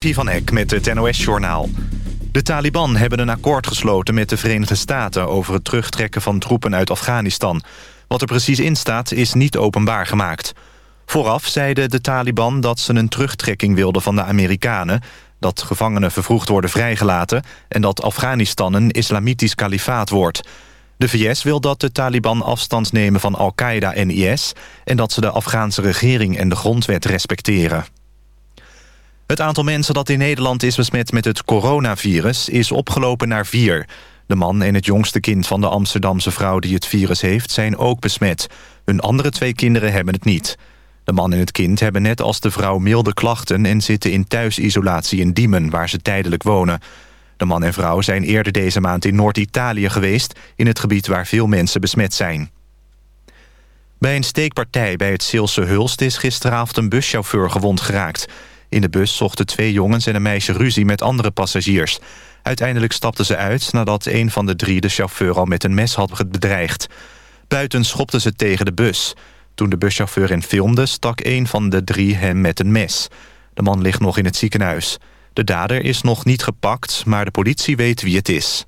van Eck met het NOS-journaal. De Taliban hebben een akkoord gesloten met de Verenigde Staten... over het terugtrekken van troepen uit Afghanistan. Wat er precies in staat is niet openbaar gemaakt. Vooraf zeiden de Taliban dat ze een terugtrekking wilden van de Amerikanen... dat gevangenen vervroegd worden vrijgelaten... en dat Afghanistan een islamitisch kalifaat wordt... De VS wil dat de Taliban afstand nemen van Al-Qaeda en IS... en dat ze de Afghaanse regering en de grondwet respecteren. Het aantal mensen dat in Nederland is besmet met het coronavirus... is opgelopen naar vier. De man en het jongste kind van de Amsterdamse vrouw die het virus heeft... zijn ook besmet. Hun andere twee kinderen hebben het niet. De man en het kind hebben net als de vrouw milde klachten... en zitten in thuisisolatie in Diemen, waar ze tijdelijk wonen. De man en vrouw zijn eerder deze maand in Noord-Italië geweest... in het gebied waar veel mensen besmet zijn. Bij een steekpartij bij het Zeelse Hulst is gisteravond een buschauffeur gewond geraakt. In de bus zochten twee jongens en een meisje ruzie met andere passagiers. Uiteindelijk stapten ze uit nadat een van de drie de chauffeur al met een mes had bedreigd. Buiten schopten ze tegen de bus. Toen de buschauffeur in filmde stak een van de drie hem met een mes. De man ligt nog in het ziekenhuis. De dader is nog niet gepakt, maar de politie weet wie het is.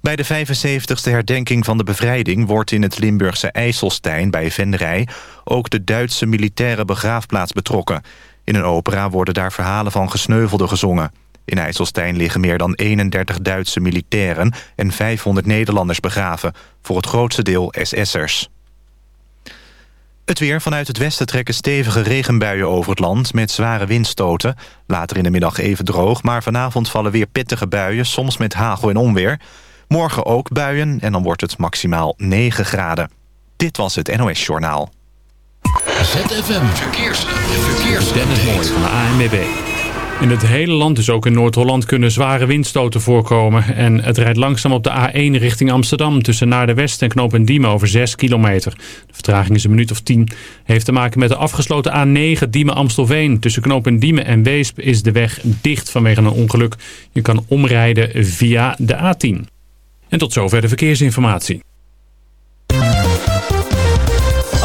Bij de 75ste herdenking van de bevrijding wordt in het Limburgse IJsselstein bij Venrij ook de Duitse militaire begraafplaats betrokken. In een opera worden daar verhalen van gesneuvelden gezongen. In IJsselstein liggen meer dan 31 Duitse militairen en 500 Nederlanders begraven, voor het grootste deel SS'ers. Het weer vanuit het westen trekken stevige regenbuien over het land... met zware windstoten. Later in de middag even droog, maar vanavond vallen weer pittige buien... soms met hagel en onweer. Morgen ook buien en dan wordt het maximaal 9 graden. Dit was het NOS Journaal. ZFM Verkeers. Verkeers. Dennis Mooi van de ANWB. In het hele land, dus ook in Noord-Holland, kunnen zware windstoten voorkomen. En het rijdt langzaam op de A1 richting Amsterdam... tussen Naar de West en Knoop en Diemen over 6 kilometer. De vertraging is een minuut of 10. Heeft te maken met de afgesloten A9 Diemen-Amstelveen. Tussen Knoop en Diemen en Weesp is de weg dicht vanwege een ongeluk. Je kan omrijden via de A10. En tot zover de verkeersinformatie.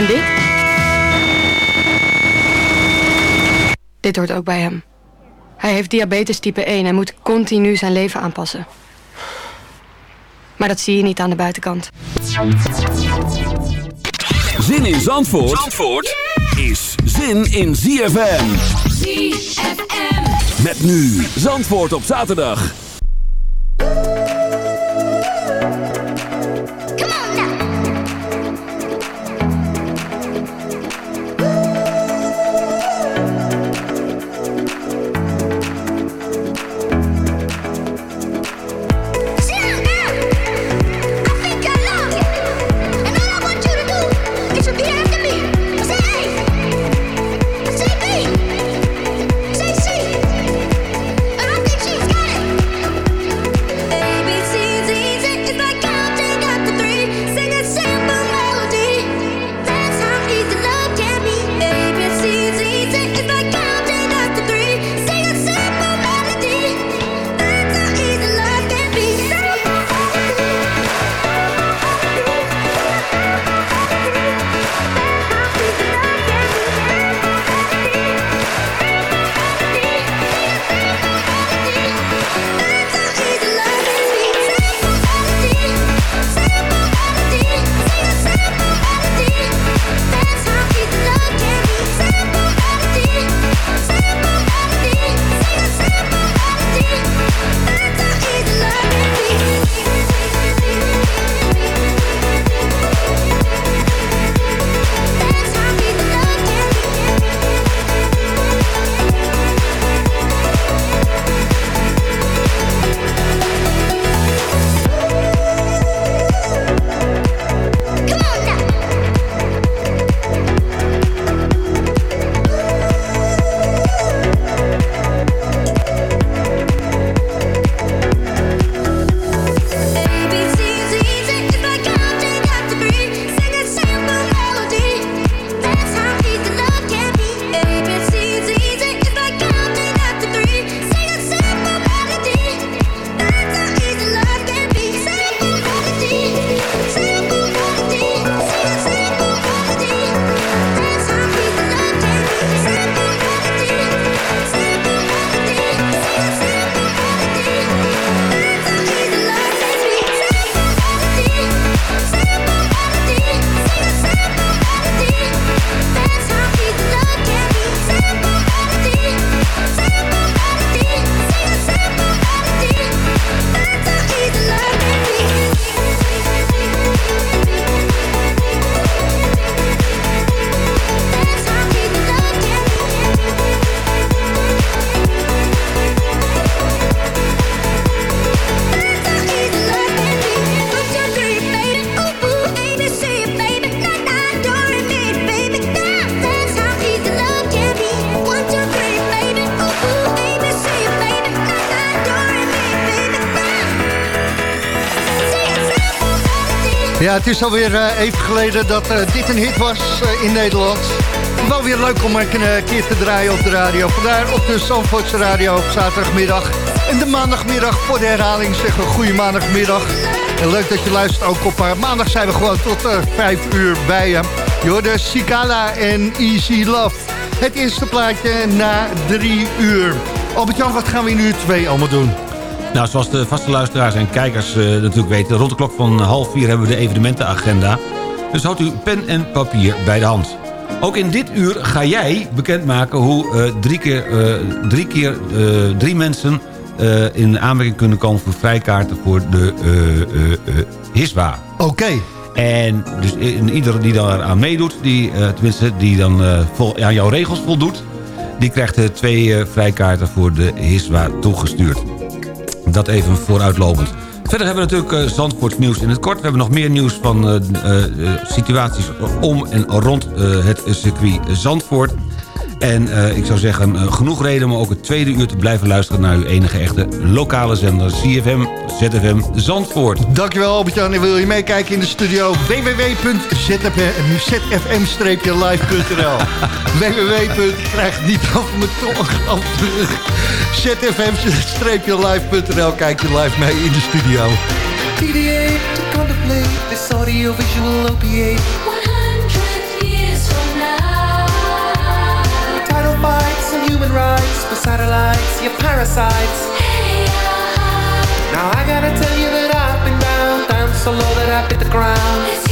en dit? Dit hoort ook bij hem. Hij heeft diabetes type 1 en moet continu zijn leven aanpassen. Maar dat zie je niet aan de buitenkant. Zin in Zandvoort, Zandvoort is zin in ZFM. ZFM. Met nu Zandvoort op zaterdag. Ja, het is alweer uh, even geleden dat uh, dit een hit was uh, in Nederland. Wel weer leuk om een keer te draaien op de radio. Vandaar op de Zandvoortse radio op zaterdagmiddag. En de maandagmiddag voor de herhaling zeggen we goede maandagmiddag. En leuk dat je luistert ook op maandag zijn we gewoon tot 5 uur bij je. Hoorde Sikala en Easy Love. Het eerste plaatje na 3 uur. Albert-Jan, wat gaan we in uur 2 allemaal doen? Nou, zoals de vaste luisteraars en kijkers uh, natuurlijk weten... rond de klok van half vier hebben we de evenementenagenda. Dus houdt u pen en papier bij de hand. Ook in dit uur ga jij bekendmaken hoe uh, drie keer, uh, drie, keer drie mensen... in aanmerking kunnen komen voor vrijkaarten voor de HISWA. Oké. En dus ieder die daar aan meedoet, die, tenminste die dan vol, aan jouw regels voldoet... die krijgt twee vrijkaarten voor de HISWA toegestuurd. Dat even vooruitlopend. Verder hebben we natuurlijk uh, Zandvoorts nieuws in het kort. We hebben nog meer nieuws van uh, uh, situaties om en rond het circuit Zandvoort. En uh, ik zou zeggen, uh, genoeg reden om ook het tweede uur te blijven luisteren... naar uw enige echte lokale zender CFM ZFM Zandvoort. Dankjewel Albert-Jan. En wil je meekijken in de studio? www.zfm-live.nl www. krijg niet over mijn tong zfm-live.nl Kijk je live mee in de studio. TDA to contemplate this audio-visual opiate human rights for satellites, you parasites. Now I gotta tell you that I've been down, down so low that I hit the ground.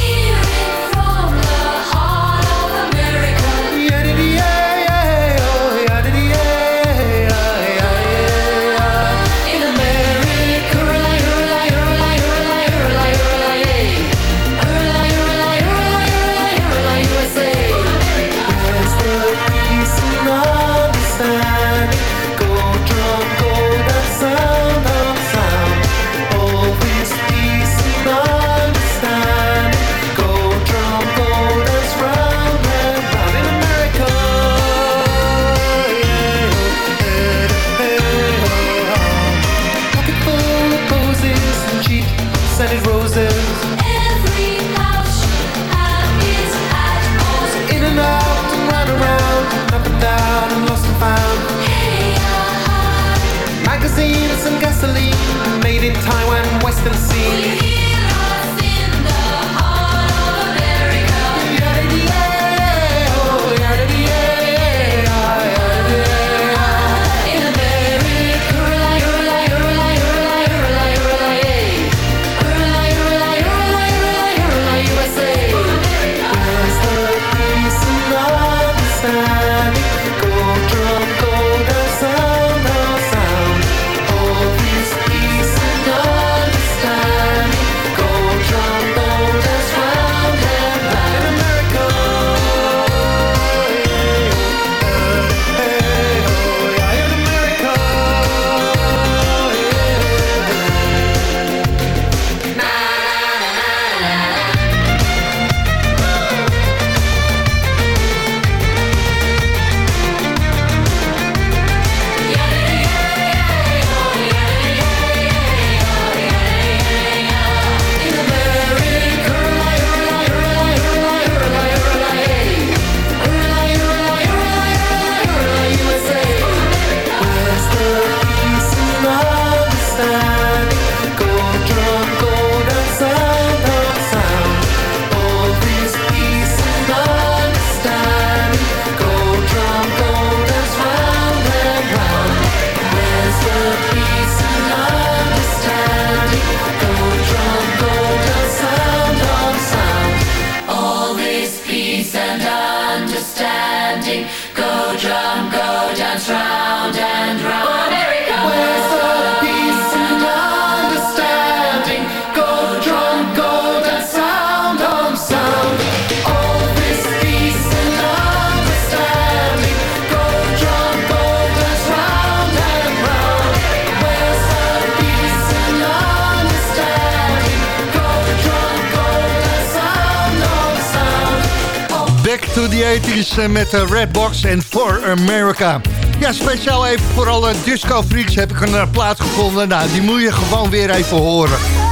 Met de Redbox en For America. Ja, speciaal even voor alle disco freaks heb ik een uh, plaat gevonden. Nou, die moet je gewoon weer even horen.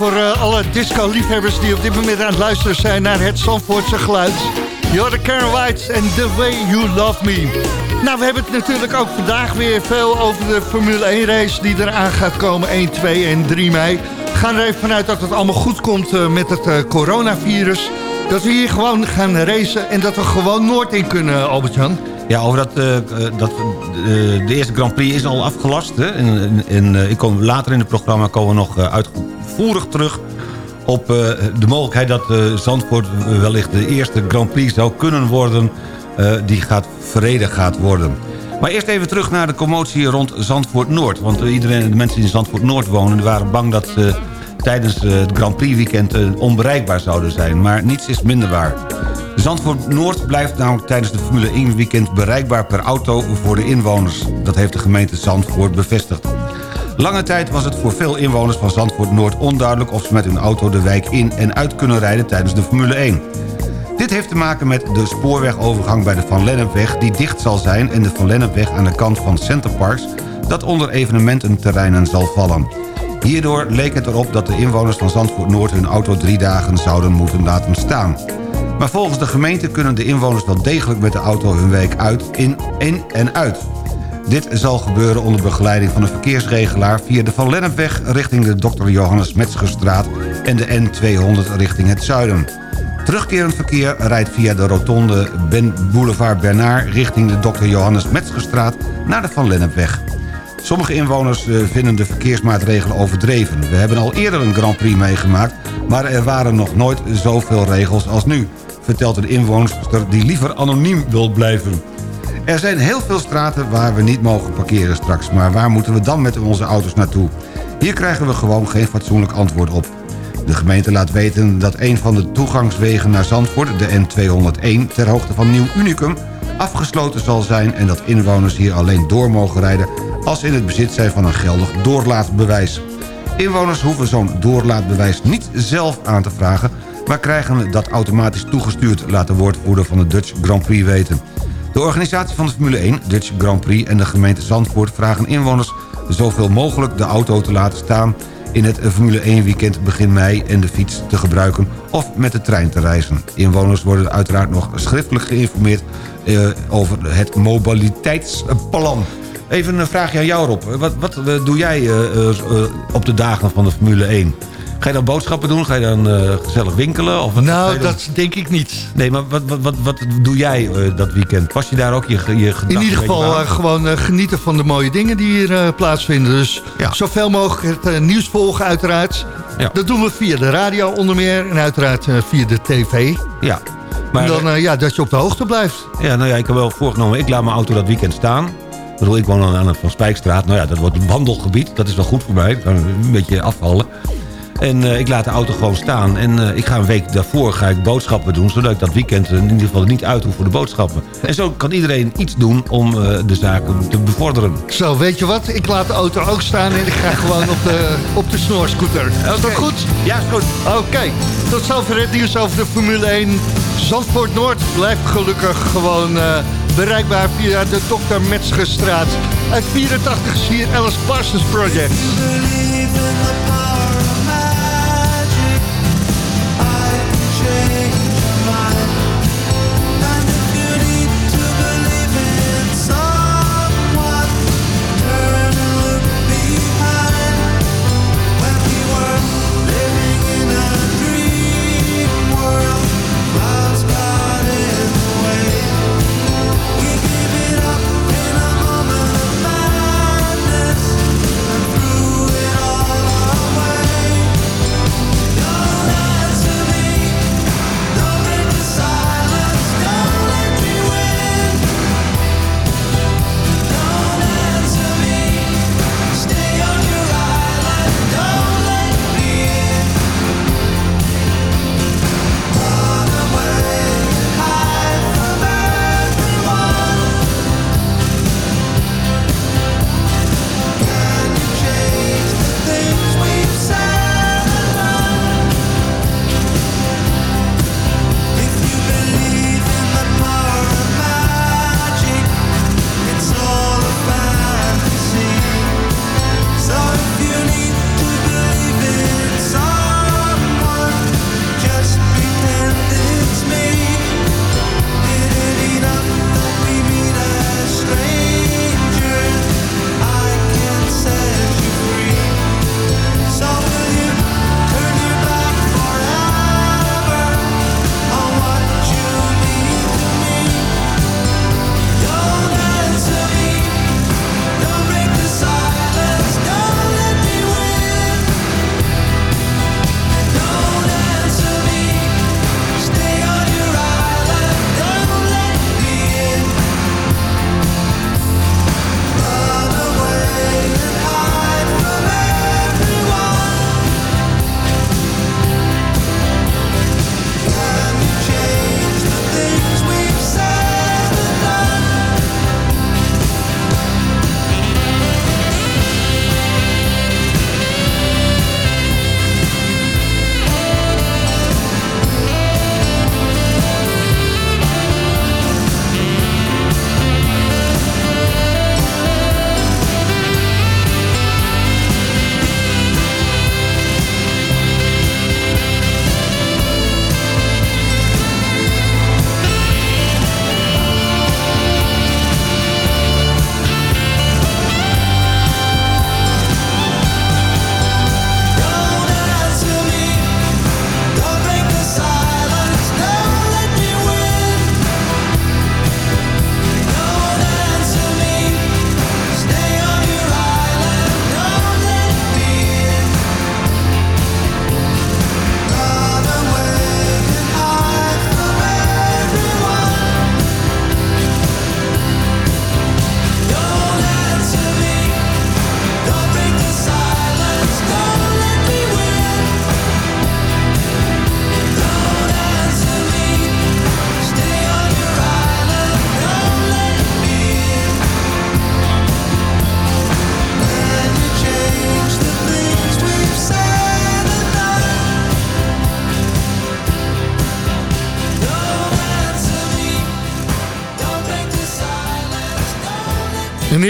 Voor uh, alle disco-liefhebbers... die op dit moment aan het luisteren zijn naar het Zandvoortse geluid. You're the Karen White and the way you love me. Nou, we hebben het natuurlijk ook vandaag weer veel over de Formule 1 race... die eraan gaat komen 1, 2 en 3 mei. We gaan er even vanuit dat het allemaal goed komt uh, met het uh, coronavirus. Dat we hier gewoon gaan racen en dat we gewoon Noord in kunnen, Albert-Jan. Ja, over dat, uh, dat uh, de eerste Grand Prix is al afgelast. Hè? En, ik kom, later in het programma komen we nog uitvoerig terug op de mogelijkheid dat Zandvoort wellicht de eerste Grand Prix zou kunnen worden... die gaat verreden gaat worden. Maar eerst even terug naar de commotie rond Zandvoort Noord. Want iedereen, de mensen die in Zandvoort Noord wonen... waren bang dat ze tijdens het Grand Prix weekend onbereikbaar zouden zijn. Maar niets is minder waar. Zandvoort Noord blijft namelijk tijdens de Formule 1 weekend bereikbaar per auto voor de inwoners. Dat heeft de gemeente Zandvoort bevestigd. Lange tijd was het voor veel inwoners van Zandvoort Noord onduidelijk of ze met hun auto de wijk in en uit kunnen rijden tijdens de Formule 1. Dit heeft te maken met de spoorwegovergang bij de Van Lennepweg die dicht zal zijn en de Van Lennepweg aan de kant van Centerparks dat onder evenemententerreinen zal vallen. Hierdoor leek het erop dat de inwoners van Zandvoort Noord hun auto drie dagen zouden moeten laten staan. Maar volgens de gemeente kunnen de inwoners wel degelijk met de auto hun wijk uit, in, in en uit. Dit zal gebeuren onder begeleiding van een verkeersregelaar... via de Van Lennepweg richting de Dr. Johannes Metzgerstraat... en de N200 richting het zuiden. Terugkerend verkeer rijdt via de rotonde ben Boulevard Bernard... richting de Dr. Johannes Metzgerstraat naar de Van Lennepweg. Sommige inwoners eh, vinden de verkeersmaatregelen overdreven. We hebben al eerder een Grand Prix meegemaakt... maar er waren nog nooit zoveel regels als nu vertelt een inwoonster die liever anoniem wil blijven. Er zijn heel veel straten waar we niet mogen parkeren straks... maar waar moeten we dan met onze auto's naartoe? Hier krijgen we gewoon geen fatsoenlijk antwoord op. De gemeente laat weten dat een van de toegangswegen naar Zandvoort... de N201 ter hoogte van Nieuw Unicum afgesloten zal zijn... en dat inwoners hier alleen door mogen rijden... als ze in het bezit zijn van een geldig doorlaatbewijs. Inwoners hoeven zo'n doorlaatbewijs niet zelf aan te vragen maar krijgen dat automatisch toegestuurd... laat de woordvoerder van de Dutch Grand Prix weten. De organisatie van de Formule 1, Dutch Grand Prix en de gemeente Zandvoort... vragen inwoners zoveel mogelijk de auto te laten staan... in het Formule 1 weekend begin mei en de fiets te gebruiken... of met de trein te reizen. Inwoners worden uiteraard nog schriftelijk geïnformeerd... Eh, over het mobiliteitsplan. Even een vraagje aan jou, Rob. Wat, wat uh, doe jij uh, op de dagen van de Formule 1? Ga je dan boodschappen doen? Ga je dan uh, gezellig winkelen? Of wat, nou, dat denk ik niet. Nee, maar wat, wat, wat, wat doe jij uh, dat weekend? Pas je daar ook je, je gedachten In ieder geval uh, gewoon genieten van de mooie dingen die hier plaatsvinden. Dus ja. zoveel mogelijk het nieuws volgen uiteraard. Ja. Dat doen we via de radio onder meer. En uiteraard via de tv. Ja. Maar, en dan ja, dat je op de hoogte blijft. Ja, nou ja, ik heb wel voorgenomen. Ik laat mijn auto dat weekend staan. Bedoel, ik woon aan het Van Spijkstraat. Nou ja, dat wordt een wandelgebied. Dat is wel goed voor mij. Ik kan een beetje afvallen. En uh, ik laat de auto gewoon staan. En uh, ik ga een week daarvoor ga ik boodschappen doen... zodat ik dat weekend in ieder geval niet uit hoef voor de boodschappen. En zo kan iedereen iets doen om uh, de zaken te bevorderen. Zo, weet je wat? Ik laat de auto ook staan en ik ga gewoon op de, op de snorscooter. Okay. Is dat goed? Ja, is goed. Oké, okay. tot zover het nieuws over de Formule 1. Zandvoort Noord blijft gelukkig gewoon bereikbaar via de Dr. Metzgerstraat. Uit 84 is hier Alice Parsons Project.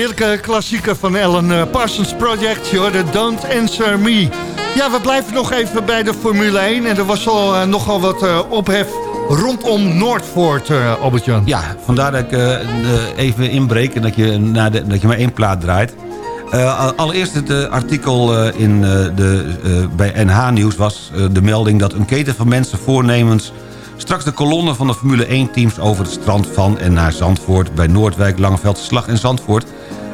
Heerlijke klassieker van Ellen eh, Parsons Project, de Don't Answer Me. Ja, we blijven nog even bij de Formule 1. En er was al uh, nogal wat uh, ophef rondom Noordvoort, uh. Ja, vandaar dat ik even inbreek en dat je, na de, dat je maar één plaat draait. allereerst het artikel in, de, bij NH Nieuws was de melding... dat een keten van mensen voornemens Straks de kolonne van de Formule 1-teams over het strand van en naar Zandvoort... bij Noordwijk, Langeveldse Slag en Zandvoort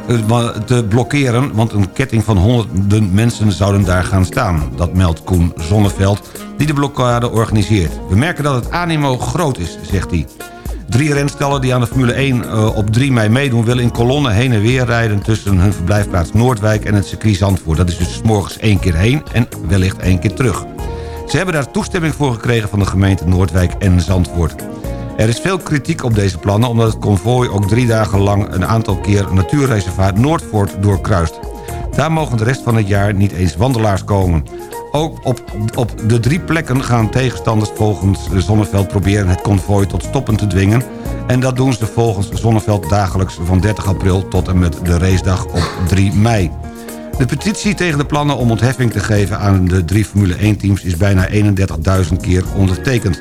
eh, te blokkeren... want een ketting van honderden mensen zouden daar gaan staan. Dat meldt Koen Zonneveld, die de blokkade organiseert. We merken dat het animo groot is, zegt hij. Drie renstellen die aan de Formule 1 uh, op 3 mei meedoen... willen in kolonne heen en weer rijden tussen hun verblijfplaats Noordwijk... en het circuit Zandvoort. Dat is dus morgens één keer heen en wellicht één keer terug. Ze hebben daar toestemming voor gekregen van de gemeente Noordwijk en Zandvoort. Er is veel kritiek op deze plannen omdat het konvooi ook drie dagen lang een aantal keer natuurreservaat Noordvoort doorkruist. Daar mogen de rest van het jaar niet eens wandelaars komen. Ook op, op de drie plekken gaan tegenstanders volgens Zonneveld proberen het konvooi tot stoppen te dwingen. En dat doen ze volgens Zonneveld dagelijks van 30 april tot en met de racedag op 3 mei. De petitie tegen de plannen om ontheffing te geven aan de drie Formule 1-teams... is bijna 31.000 keer ondertekend.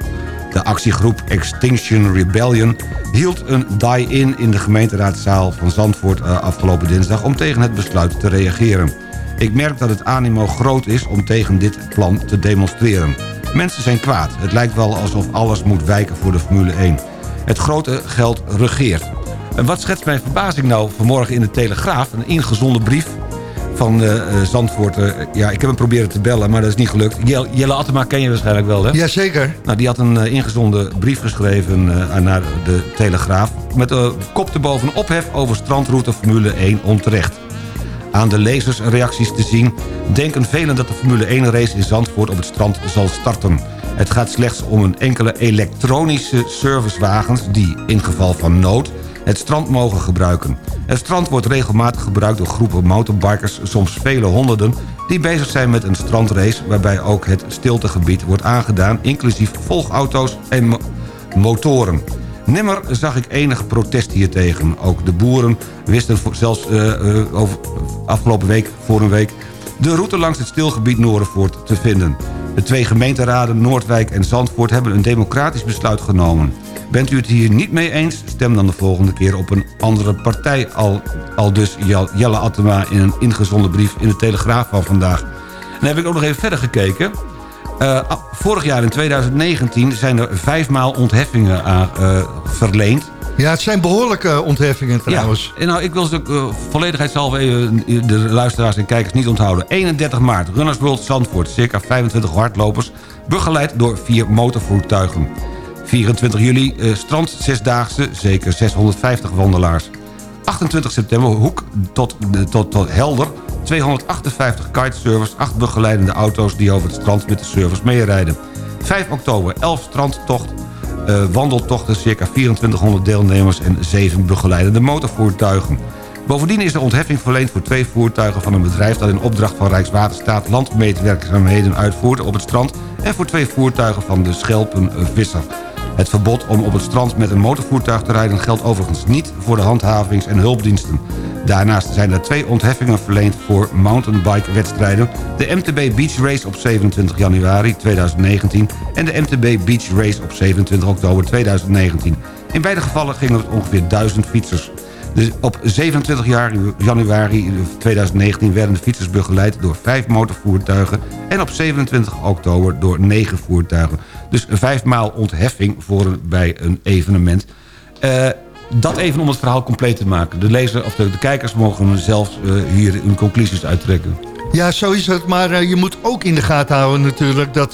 De actiegroep Extinction Rebellion hield een die-in in de gemeenteraadzaal van Zandvoort eh, afgelopen dinsdag... om tegen het besluit te reageren. Ik merk dat het animo groot is om tegen dit plan te demonstreren. Mensen zijn kwaad. Het lijkt wel alsof alles moet wijken voor de Formule 1. Het grote geld regeert. En wat schetst mijn verbazing nou vanmorgen in de Telegraaf? Een ingezonden brief van uh, Zandvoort. Uh, ja, ik heb hem proberen te bellen, maar dat is niet gelukt. Jelle, Jelle Attema ken je waarschijnlijk wel, hè? Jazeker. Nou, die had een uh, ingezonden brief geschreven naar de Telegraaf... met de kop erboven ophef over strandroute Formule 1 onterecht. Aan de lezersreacties te zien... denken velen dat de Formule 1-race in Zandvoort op het strand zal starten. Het gaat slechts om een enkele elektronische servicewagens... die, in geval van nood het strand mogen gebruiken. Het strand wordt regelmatig gebruikt door groepen motorbikers, soms vele honderden... die bezig zijn met een strandrace waarbij ook het stiltegebied wordt aangedaan... inclusief volgauto's en motoren. Nimmer zag ik enig protest hiertegen. Ook de boeren wisten zelfs uh, over, afgelopen week, voor een week... de route langs het stilgebied Noordervoort te vinden. De twee gemeenteraden Noordwijk en Zandvoort hebben een democratisch besluit genomen. Bent u het hier niet mee eens? Stem dan de volgende keer op een andere partij. Al, al dus Jelle Attema in een ingezonden brief in de Telegraaf van vandaag. En dan heb ik ook nog even verder gekeken. Uh, vorig jaar in 2019 zijn er vijfmaal ontheffingen aan, uh, verleend. Ja, het zijn behoorlijke ontheffingen trouwens. Ja, nou, ik wil ze uh, volledigheidshalve even de luisteraars en kijkers niet onthouden. 31 maart, Runners World Zandvoort. Circa 25 hardlopers, begeleid door vier motorvoertuigen. 24 juli uh, strand zesdaagse, zeker 650 wandelaars. 28 september Hoek tot, tot, tot Helder. 258 kitesurfers, 8 begeleidende auto's die over het strand met de service meerijden. 5 oktober 11 strandtocht, uh, wandeltochten, circa 2400 deelnemers en 7 begeleidende motorvoertuigen. Bovendien is de ontheffing verleend voor twee voertuigen van een bedrijf... dat in opdracht van Rijkswaterstaat landmeetwerkzaamheden uitvoert op het strand... en voor twee voertuigen van de Schelpenvisser. Het verbod om op het strand met een motorvoertuig te rijden... geldt overigens niet voor de handhavings- en hulpdiensten. Daarnaast zijn er twee ontheffingen verleend voor mountainbike-wedstrijden. De MTB Beach Race op 27 januari 2019... en de MTB Beach Race op 27 oktober 2019. In beide gevallen gingen het ongeveer 1000 fietsers. Dus op 27 januari 2019 werden de fietsers begeleid door vijf motorvoertuigen... en op 27 oktober door negen voertuigen. Dus vijf maal ontheffing voor bij een evenement. Uh, dat even om het verhaal compleet te maken. De lezer of de, kijkers mogen zelf uh, hier hun conclusies uittrekken. Ja, zo is het. Maar uh, je moet ook in de gaten houden natuurlijk... dat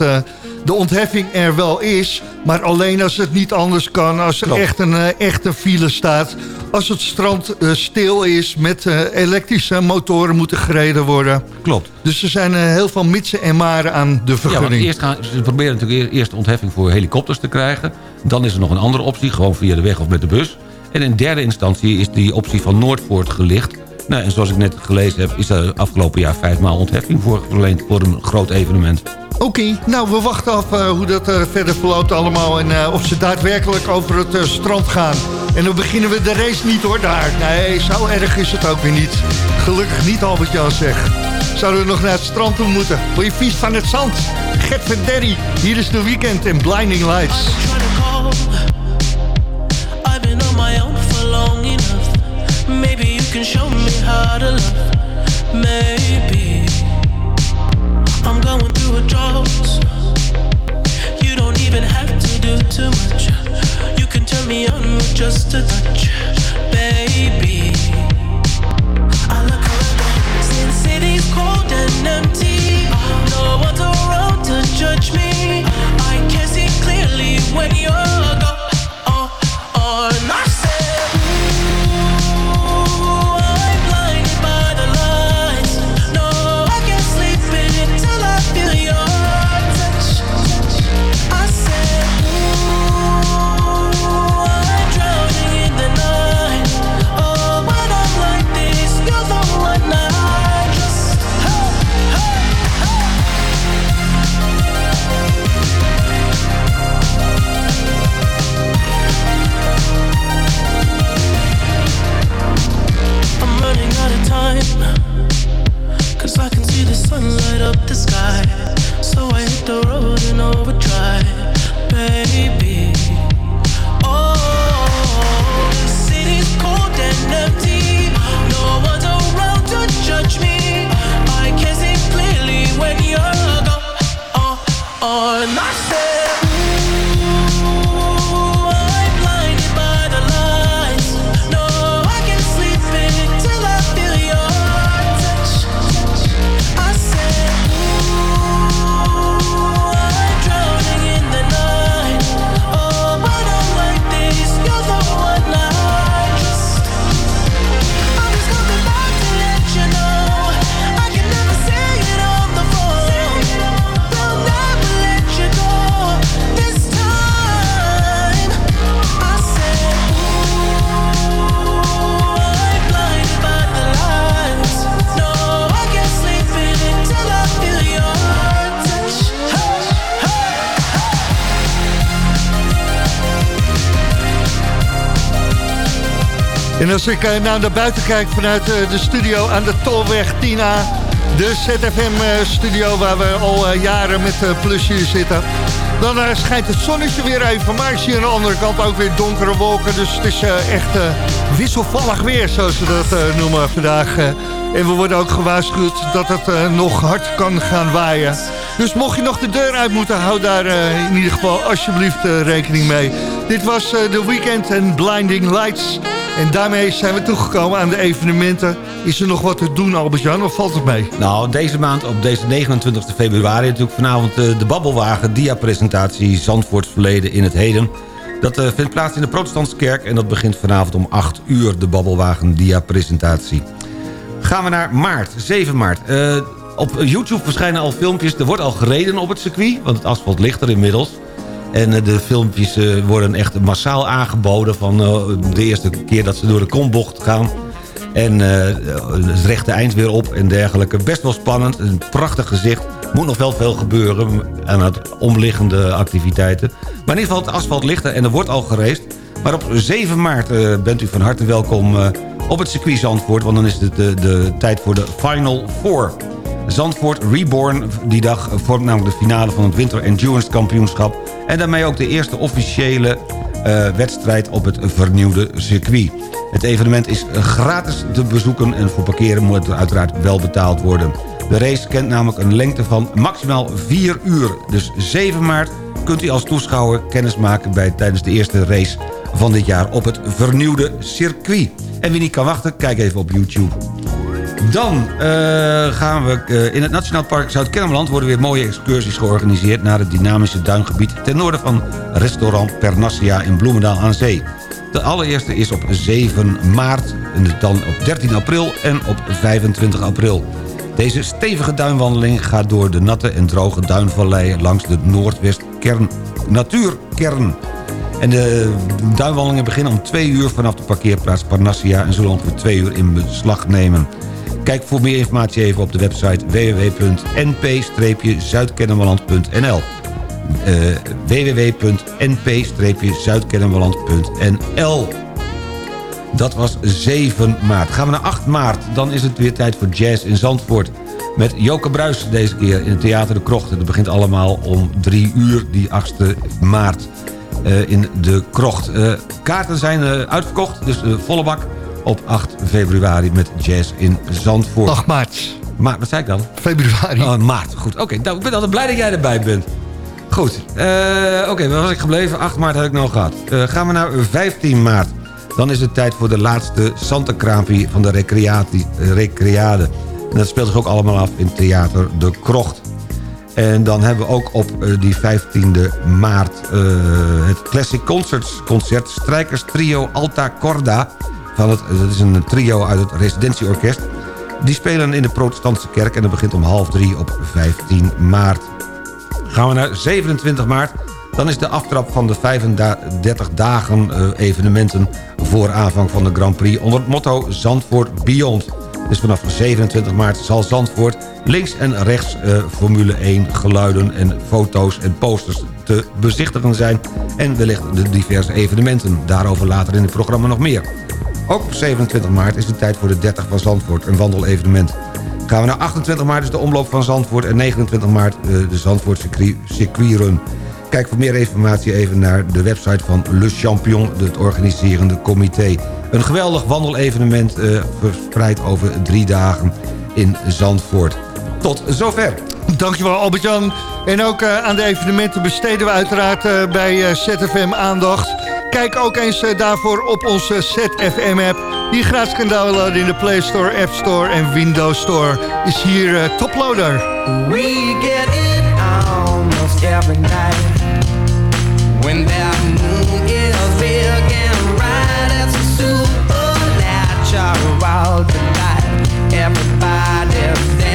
de ontheffing er wel is... maar alleen als het niet anders kan... als er Klopt. echt een echte file staat... als het strand stil is... met elektrische motoren moeten gereden worden. Klopt. Dus er zijn heel veel mitsen en maren aan de vergunning. Ja, eerst gaan, ze proberen natuurlijk eerst de ontheffing voor helikopters te krijgen. Dan is er nog een andere optie, gewoon via de weg of met de bus... En in derde instantie is die optie van Noordvoort gelicht. Nou, en zoals ik net gelezen heb, is er afgelopen jaar vijfmaal ontheffing voor verleend voor een groot evenement. Oké, nou we wachten af uh, hoe dat uh, verder verloopt allemaal en uh, of ze daadwerkelijk over het strand gaan. En dan beginnen we de race niet hoor, daar. Nee, zo erg is het ook weer niet. Gelukkig niet, Albert-Jan zeg. Zouden we nog naar het strand toe moeten? Word je vies van het zand? Gert Verderi, hier is de weekend in Blinding Lights. I've been on my own for long enough. Maybe you can show me how to love. Maybe I'm going through a drought. You don't even have to do too much. You can turn me on with just a touch, baby. I look around, since city's cold and empty. No around to judge me. I can see clearly when you're gone. Oh, oh, als ik eh, naar buiten kijk vanuit eh, de studio aan de Tolweg Tina... de ZFM-studio waar we al eh, jaren met plusje zitten... dan eh, schijnt het zonnetje weer even, maar ik zie aan de andere kant ook weer donkere wolken. Dus het is eh, echt eh, wisselvallig weer, zoals ze dat eh, noemen vandaag. eh. en we worden ook gewaarschuwd dat het eh, nog hard kan gaan waaien. Dus mocht je nog de deur uit moeten, hou daar eh, in ieder geval alsjeblieft eh, rekening mee. Dit was eh, de Weekend en Blinding Lights... En daarmee zijn we toegekomen aan de evenementen. Is er nog wat te doen, Albert-Jan, of valt het mee? Nou, deze maand, op deze 29 februari... natuurlijk vanavond eh, de Babbelwagen dia-presentatie... Zandvoort verleden in het heden. Dat eh, vindt plaats in de protestantse kerk... en dat begint vanavond om 8 uur, de Babbelwagen dia-presentatie. Gaan we naar maart, 7 maart. Eh, op YouTube verschijnen al filmpjes. Er wordt al gereden op het circuit, want het asfalt ligt er inmiddels. En eh, de filmpjes eh, worden echt massaal aangeboden... van eh, de eerste keer dat ze door de kombocht gaan... En het rechte eind weer op en dergelijke. Best wel spannend, een prachtig gezicht. Moet nog wel veel gebeuren aan het omliggende activiteiten. Maar in ieder geval, het asfalt ligt er en er wordt al gereisd. Maar op 7 maart bent u van harte welkom op het circuit Zandvoort... want dan is het de, de tijd voor de Final Four. Zandvoort Reborn, die dag vormt namelijk de finale van het Winter Endurance Kampioenschap... en daarmee ook de eerste officiële eh, wedstrijd op het vernieuwde circuit. Het evenement is gratis te bezoeken en voor parkeren moet er uiteraard wel betaald worden. De race kent namelijk een lengte van maximaal 4 uur. Dus 7 maart kunt u als toeschouwer kennis maken bij, tijdens de eerste race van dit jaar op het vernieuwde circuit. En wie niet kan wachten, kijk even op YouTube. Dan eh, gaan we eh, in het Nationaal Park Zuid-Kennemerland... worden weer mooie excursies georganiseerd... naar het dynamische duingebied ten noorden van restaurant Pernassia in Bloemendaal aan Zee. De allereerste is op 7 maart, en dan op 13 april en op 25 april. Deze stevige duinwandeling gaat door de natte en droge duinvalleien... langs de Noordwestkern natuurkern. En de duinwandelingen beginnen om 2 uur vanaf de parkeerplaats Parnassia... en zullen ongeveer 2 uur in beslag nemen. Kijk voor meer informatie even op de website www.np-zuidkennemerland.nl uh, www.np-zuidkennemerland.nl Dat was 7 maart. Gaan we naar 8 maart, dan is het weer tijd voor jazz in Zandvoort. Met Joke Bruis deze keer in het Theater de Krocht. Het begint allemaal om 3 uur, die 8 maart, uh, in de Krocht. Uh, kaarten zijn uitverkocht, dus volle bak op 8 februari met jazz in Zandvoort. 8 maart. Maar wat zei ik dan? Februari. Oh, maart, goed. Oké, okay, nou, ik ben altijd blij dat jij erbij bent. Goed, uh, oké, okay, waar was ik gebleven? 8 maart had ik nou gehad. Uh, gaan we naar 15 maart. Dan is het tijd voor de laatste Santekraampie van de Recreade. En dat speelt zich ook allemaal af in Theater De Krocht. En dan hebben we ook op uh, die 15e maart het Classic Concerts concert... Strijkers Trio Alta Corda. Dat is een trio uit het residentieorkest. Die spelen in de protestantse kerk en dat begint om half drie op 15 maart. Gaan we naar 27 maart. Dan is de aftrap van de 35 dagen uh, evenementen voor aanvang van de Grand Prix... onder het motto Zandvoort Beyond. Dus vanaf 27 maart zal Zandvoort links en rechts uh, Formule 1 geluiden en foto's en posters te bezichtigen zijn... en wellicht de diverse evenementen. Daarover later in het programma nog meer. Ook op 27 maart is het tijd voor de 30 van Zandvoort, een wandelevenement. Gaan we naar 28 maart is de omloop van Zandvoort... en 29 maart de Zandvoort circuitrun. Kijk voor meer informatie even naar de website van Le Champion... het organiserende comité. Een geweldig wandelevenement uh, verspreid over drie dagen in Zandvoort. Tot zover. Dankjewel Albert-Jan. En ook uh, aan de evenementen besteden we uiteraard bij ZFM aandacht. Kijk ook eens daarvoor op onze ZFM-app. Die gratis kan downloaden in de Play Store, App Store en Windows Store. Is hier Toploader. We get it almost every night. When that moon is big and bright. It's a supernatural delight. Everybody's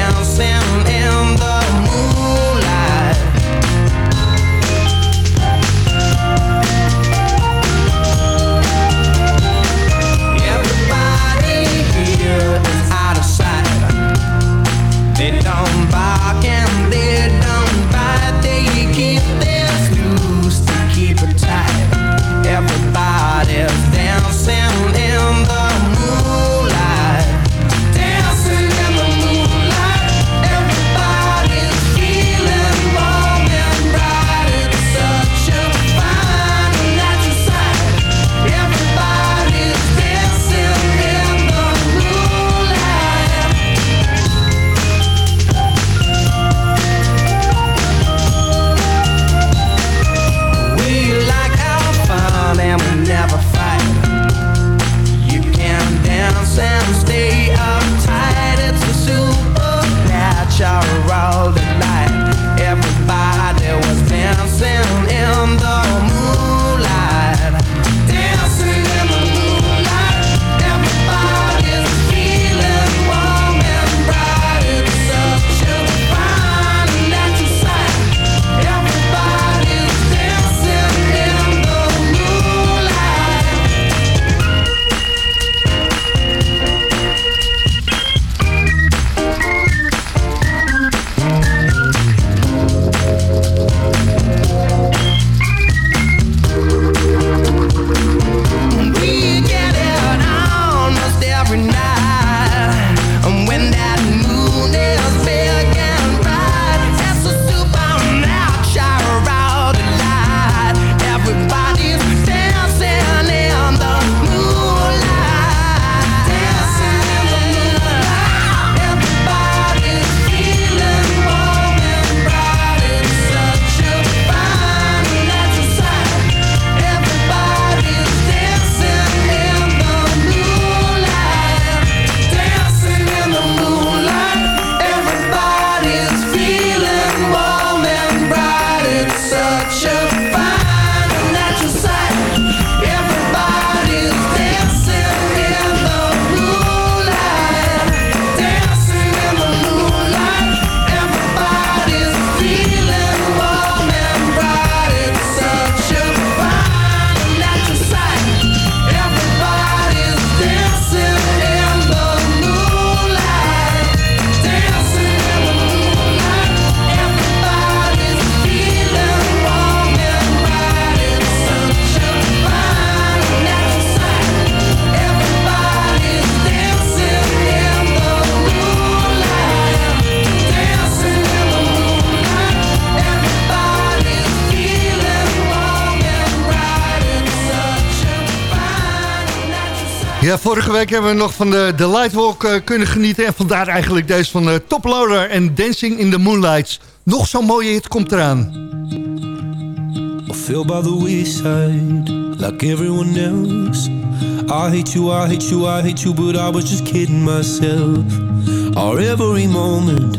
Ja, vorige week hebben we nog van de, de Lightwalk uh, kunnen genieten. En vandaar eigenlijk deze van uh, Toploader en Dancing in the Moonlights. Nog zo'n mooie hit komt eraan. I feel by the wayside, like everyone else. I hate you, I hate you, I hate you, but I was just kidding myself. Our every moment,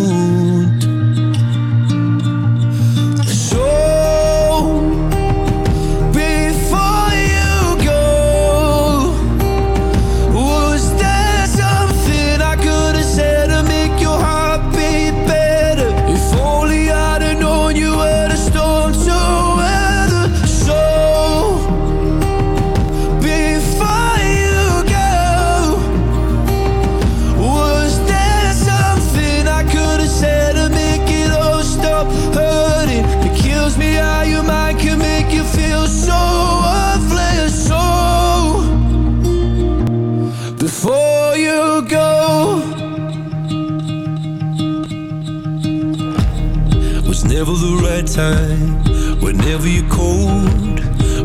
Time whenever you're cold.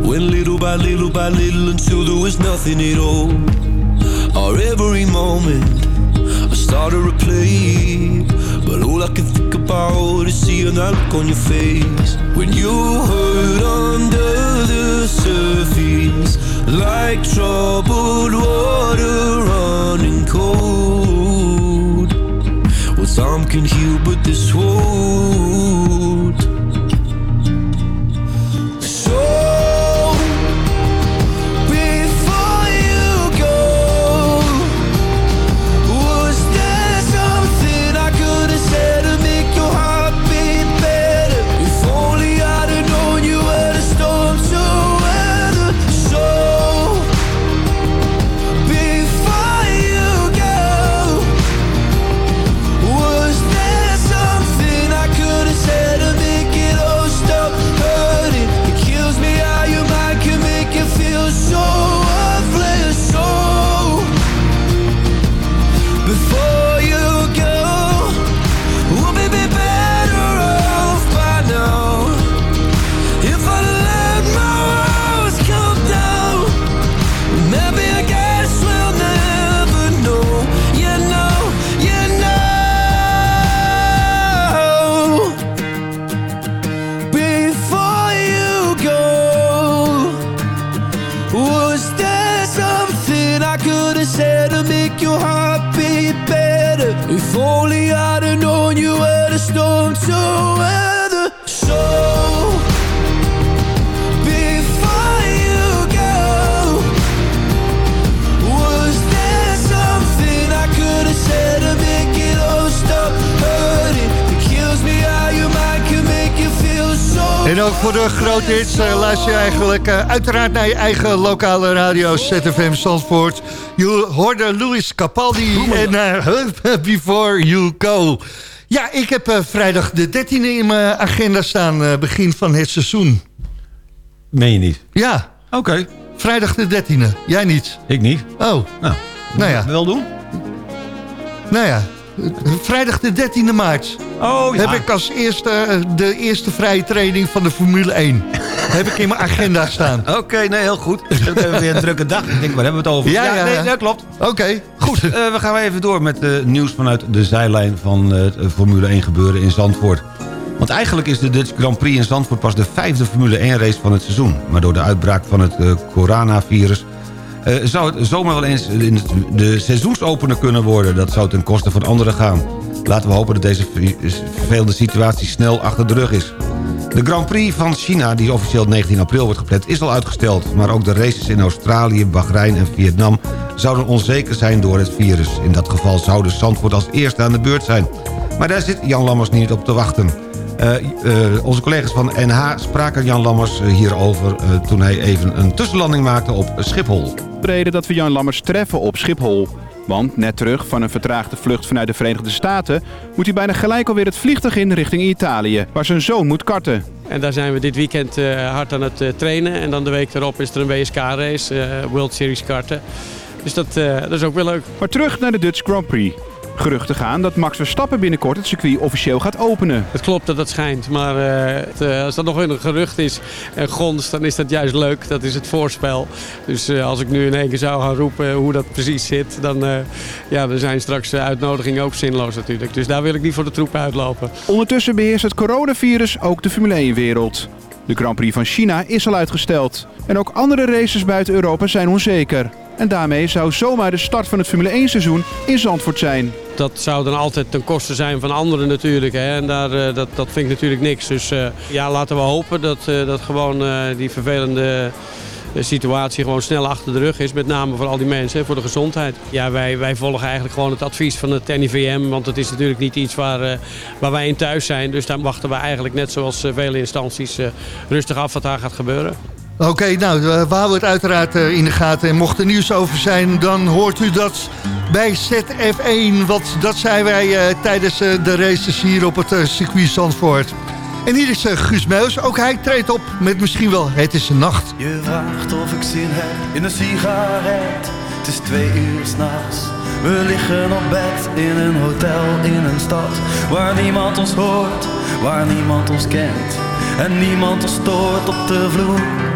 Went little by little by little until there was nothing at all. Or every moment I started to play, but all I can think about is seeing that look on your face when you hurt under hits uh, luister je eigenlijk uh, uiteraard naar je eigen lokale radio ZFM Zandvoort. Je hoorde Louis Capaldi en uh, Before You Go. Ja, ik heb vrijdag de 13e in mijn agenda staan, begin van het seizoen. Meen je niet? Ja. Oké. Vrijdag de 13e. Jij niet? Ik niet. Oh. Nou, nou ja. Wel doen? Nou ja, Vrijdag de 13e maart oh, ja. heb ik als eerste de eerste vrije training van de Formule 1. heb ik in mijn agenda staan. Oké, nee, heel goed. We hebben weer een drukke dag. Ik denk, waar hebben we het over? Ja, ja, nee, dat klopt. Oké, goed. Uh, we gaan even door met uh, nieuws vanuit de zijlijn van uh, het Formule 1 gebeuren in Zandvoort. Want eigenlijk is de Dutch Grand Prix in Zandvoort pas de vijfde Formule 1 race van het seizoen. Maar door de uitbraak van het coronavirus zou het zomaar wel eens in de seizoensopener kunnen worden. Dat zou ten koste van anderen gaan. Laten we hopen dat deze vervelende situatie snel achter de rug is. De Grand Prix van China, die officieel 19 april wordt gepland, is al uitgesteld. Maar ook de races in Australië, Bahrein en Vietnam zouden onzeker zijn door het virus. In dat geval zou de Zandvoort als eerste aan de beurt zijn. Maar daar zit Jan Lammers niet op te wachten. Uh, uh, onze collega's van NH spraken Jan Lammers hierover... Toen hij even een tussenlanding maakte op Schiphol. Reden dat we Jan Lammers treffen op Schiphol. Want net terug van een vertraagde vlucht vanuit de Verenigde Staten... moet hij bijna gelijk alweer het vliegtuig in richting Italië... waar zijn zoon moet karten. En daar zijn we dit weekend hard aan het trainen. En dan de week erop is er een WSK-race, World Series karten. Dus dat, dat is ook wel leuk. Maar terug naar de Dutch Grand Prix. Geruchten gaan dat Max Verstappen binnenkort het circuit officieel gaat openen. Het klopt dat dat schijnt, maar uh, het, uh, als dat nog een gerucht is en gonst, dan is dat juist leuk. Dat is het voorspel. Dus uh, als ik nu in één keer zou gaan roepen hoe dat precies zit, dan, ja, dan zijn straks uitnodigingen ook zinloos natuurlijk. Dus daar wil ik niet voor de troepen uitlopen. Ondertussen beheerst het coronavirus ook de Formule 1-wereld. De Grand Prix van China is al uitgesteld. En ook andere races buiten Europa zijn onzeker. En daarmee zou zomaar de start van het Formule 1 seizoen in Zandvoort zijn. Dat zou dan altijd ten koste zijn van anderen natuurlijk. Hè? En daar, eh, dat, dat vind ik natuurlijk niks. Dus uh, ja, laten we hopen dat, uh, dat gewoon die vervelende situatie gewoon snel achter de rug is. Met name voor al die mensen, voor de gezondheid. Ja, wij, wij volgen eigenlijk gewoon het advies van het NIVM. Want het is natuurlijk niet iets waar, waar wij in thuis zijn. Dus daar wachten we eigenlijk net zoals vele instanties rustig af wat daar gaat gebeuren. Oké, nou, we houden het uiteraard eh, in de gaten. En mocht er nieuws over zijn, dan hoort u dat bij ZF1. Want dat zijn wij uh, tijdens de races hier op het circuit Zandvoort. En hier is Guus Meus. Ook hij treedt op met misschien wel Het is een nacht. Je vraagt of ik zin heb in een sigaret. Het is twee uur s'nachts. We liggen op bed in een hotel in een stad. Waar niemand ons hoort, waar niemand ons kent. En niemand ons stoort op de vloer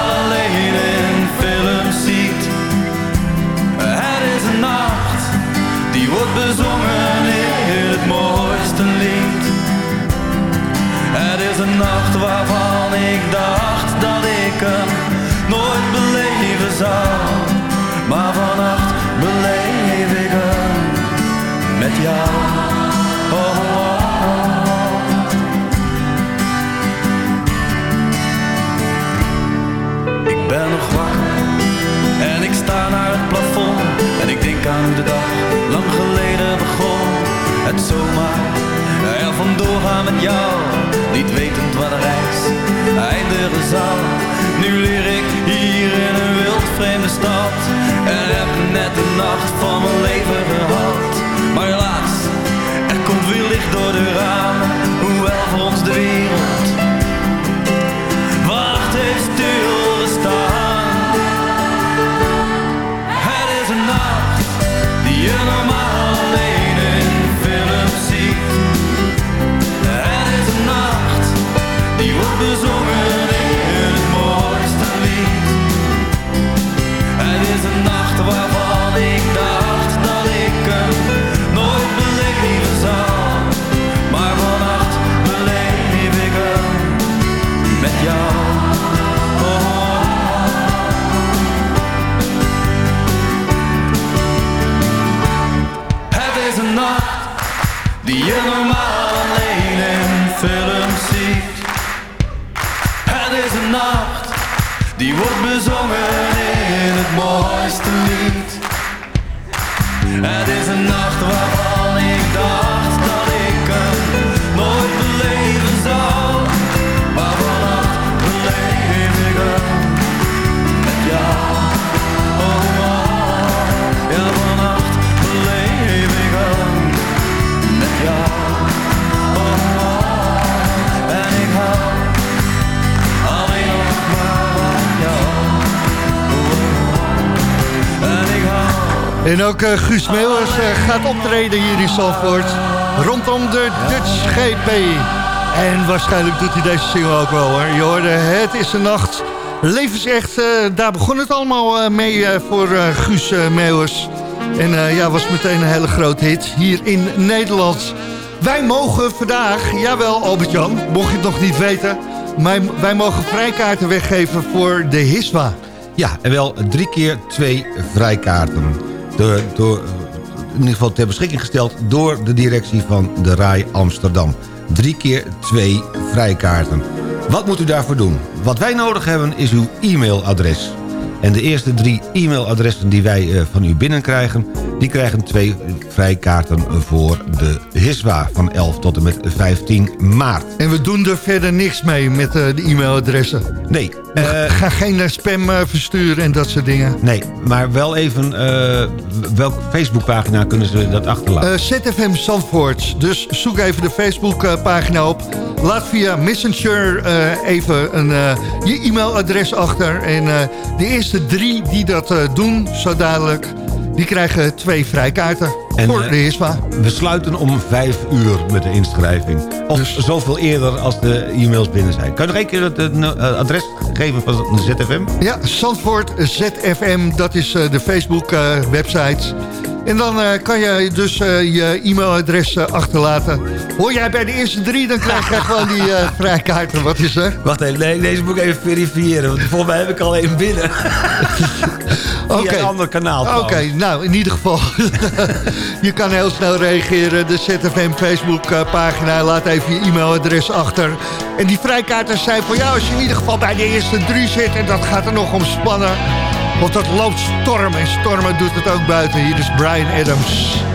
een nacht waarvan ik dacht dat ik hem nooit beleven zou. Maar vannacht beleef ik hem met jou. En ook uh, Guus Meeuwers uh, gaat optreden hier in Zandvoort. Rondom de Dutch GP. En waarschijnlijk doet hij deze single ook wel hoor. Je hoorde Het is een nacht. Levensecht, uh, daar begon het allemaal mee voor Guus Meeuwers. En ja, was meteen een hele grote hit hier in Nederland. Wij mogen vandaag, jawel Albert-Jan, mocht je het nog niet weten... Wij, wij mogen vrijkaarten weggeven voor de HISWA. Ja, en wel drie keer twee vrijkaarten. Door, door, in ieder geval ter beschikking gesteld door de directie van de RAI Amsterdam. Drie keer twee vrijkaarten. Wat moet u daarvoor doen? Wat wij nodig hebben is uw e-mailadres. En de eerste drie e-mailadressen die wij eh, van u binnenkrijgen... die krijgen twee vrijkaarten voor de HISWA van 11 tot en met 15 maart. En we doen er verder niks mee met eh, de e-mailadressen? Nee. We Uh, gaan geen eh, spam eh, versturen en dat soort dingen. Nee, maar wel even... Uh, welke Facebookpagina kunnen ze dat achterlaten? Uh, ZFM Zandvoort. Dus zoek even de Facebookpagina op. Laat via Messenger even een, je e-mailadres achter. En de eerste drie die dat doen, zo dadelijk... die krijgen twee vrijkaarten en, voor de ISPA. We sluiten om vijf uur met de inschrijving. Of dus, zoveel eerder als de e-mails binnen zijn. Kan je nog één keer het uh, adres geven van de ZFM? Ja, Zandvoort ZFM, dat is de Facebook-website. En dan uh, kan je dus je e-mailadres achterlaten. Hoor jij bij de eerste drie, dan krijg je gewoon die vrijkaarten. Wat is er? Wacht even, nee, deze moet ik even verifiëren. Want volgens mij heb ik al één binnen. Okay. een ander kanaal. Oké, okay, nou in ieder geval... je kan heel snel reageren. De ZFM Facebook pagina. Laat even je e-mailadres achter. En die vrijkaarten zijn voor jou als je in ieder geval bij de eerste drie zit. En dat gaat er nog om spannen. Want dat loopt storm. En stormen doet het ook buiten. Hier is Brian Adams.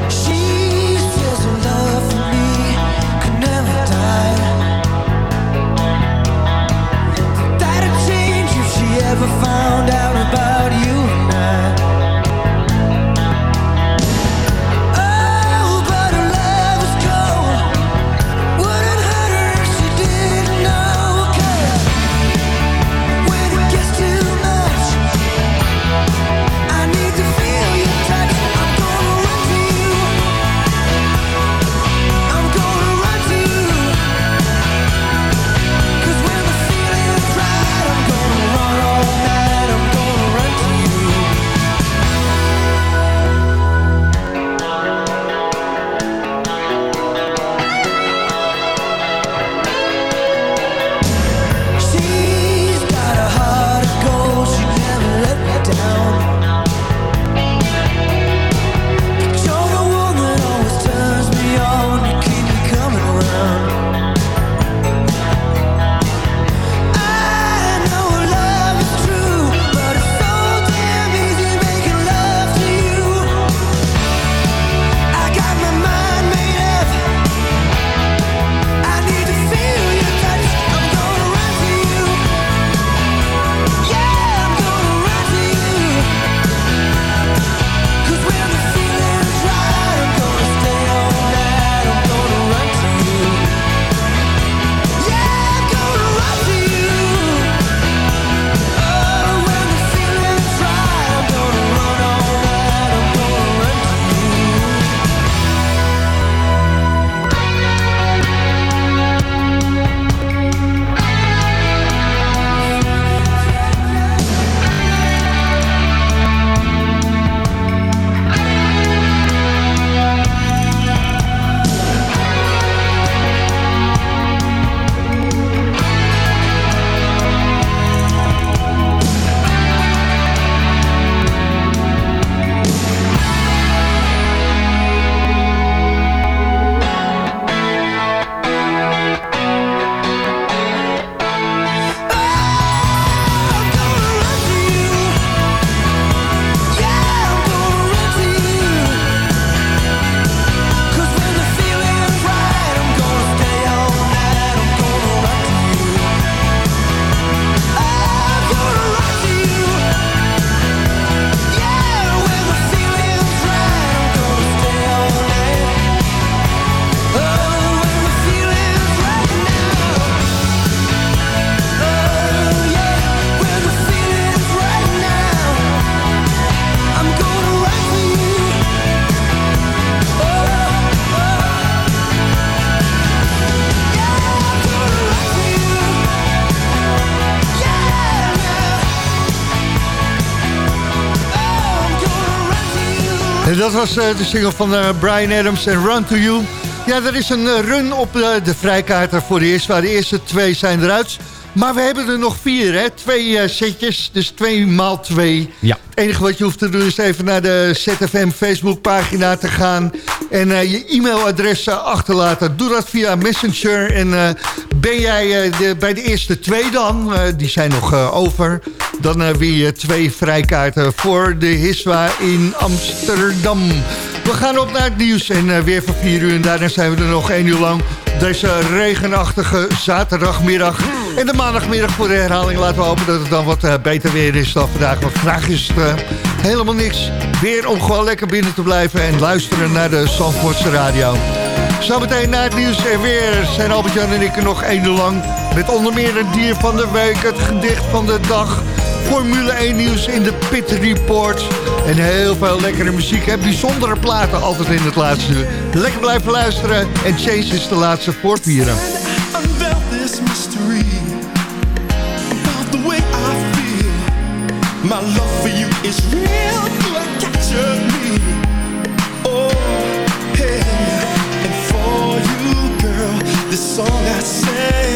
Dat was uh, de single van uh, Brian Adams en Run To You. Ja, er is een uh, run op de vrijkaarten voor de eerste. Waar de eerste twee zijn eruit. Maar we hebben er nog vier, hè? Twee setjes, dus twee maal twee. Ja. Het enige wat je hoeft te doen is even naar de ZFM Facebookpagina te gaan... en je e-mailadres achterlaten. Doe dat via Messenger. En ben jij de, bij de eerste twee dan, die zijn nog over... Dan je twee vrijkaarten voor de Hiswa in Amsterdam. We gaan op naar het nieuws en uh, weer van 4 uur. En daarna zijn we er nog 1 uur lang. Deze regenachtige zaterdagmiddag. En de maandagmiddag voor de herhaling laten we hopen dat het dan wat uh, beter weer is dan vandaag. Want vandaag is het uh, helemaal niks. Weer om gewoon lekker binnen te blijven en luisteren naar de Zandvoortse radio. Zometeen na het nieuws en weer zijn Albert-Jan en ik er nog één uur lang. Met onder meer het dier van de week, het gedicht van de dag... Formule 1 nieuws in de Pit Report. En heel veel lekkere muziek en bijzondere platen altijd in het laatste uur. Lekker blijven luisteren en Chase is de laatste voortvieren. My love for you is real, you me. Oh, hey, and for you, girl, this song I sing.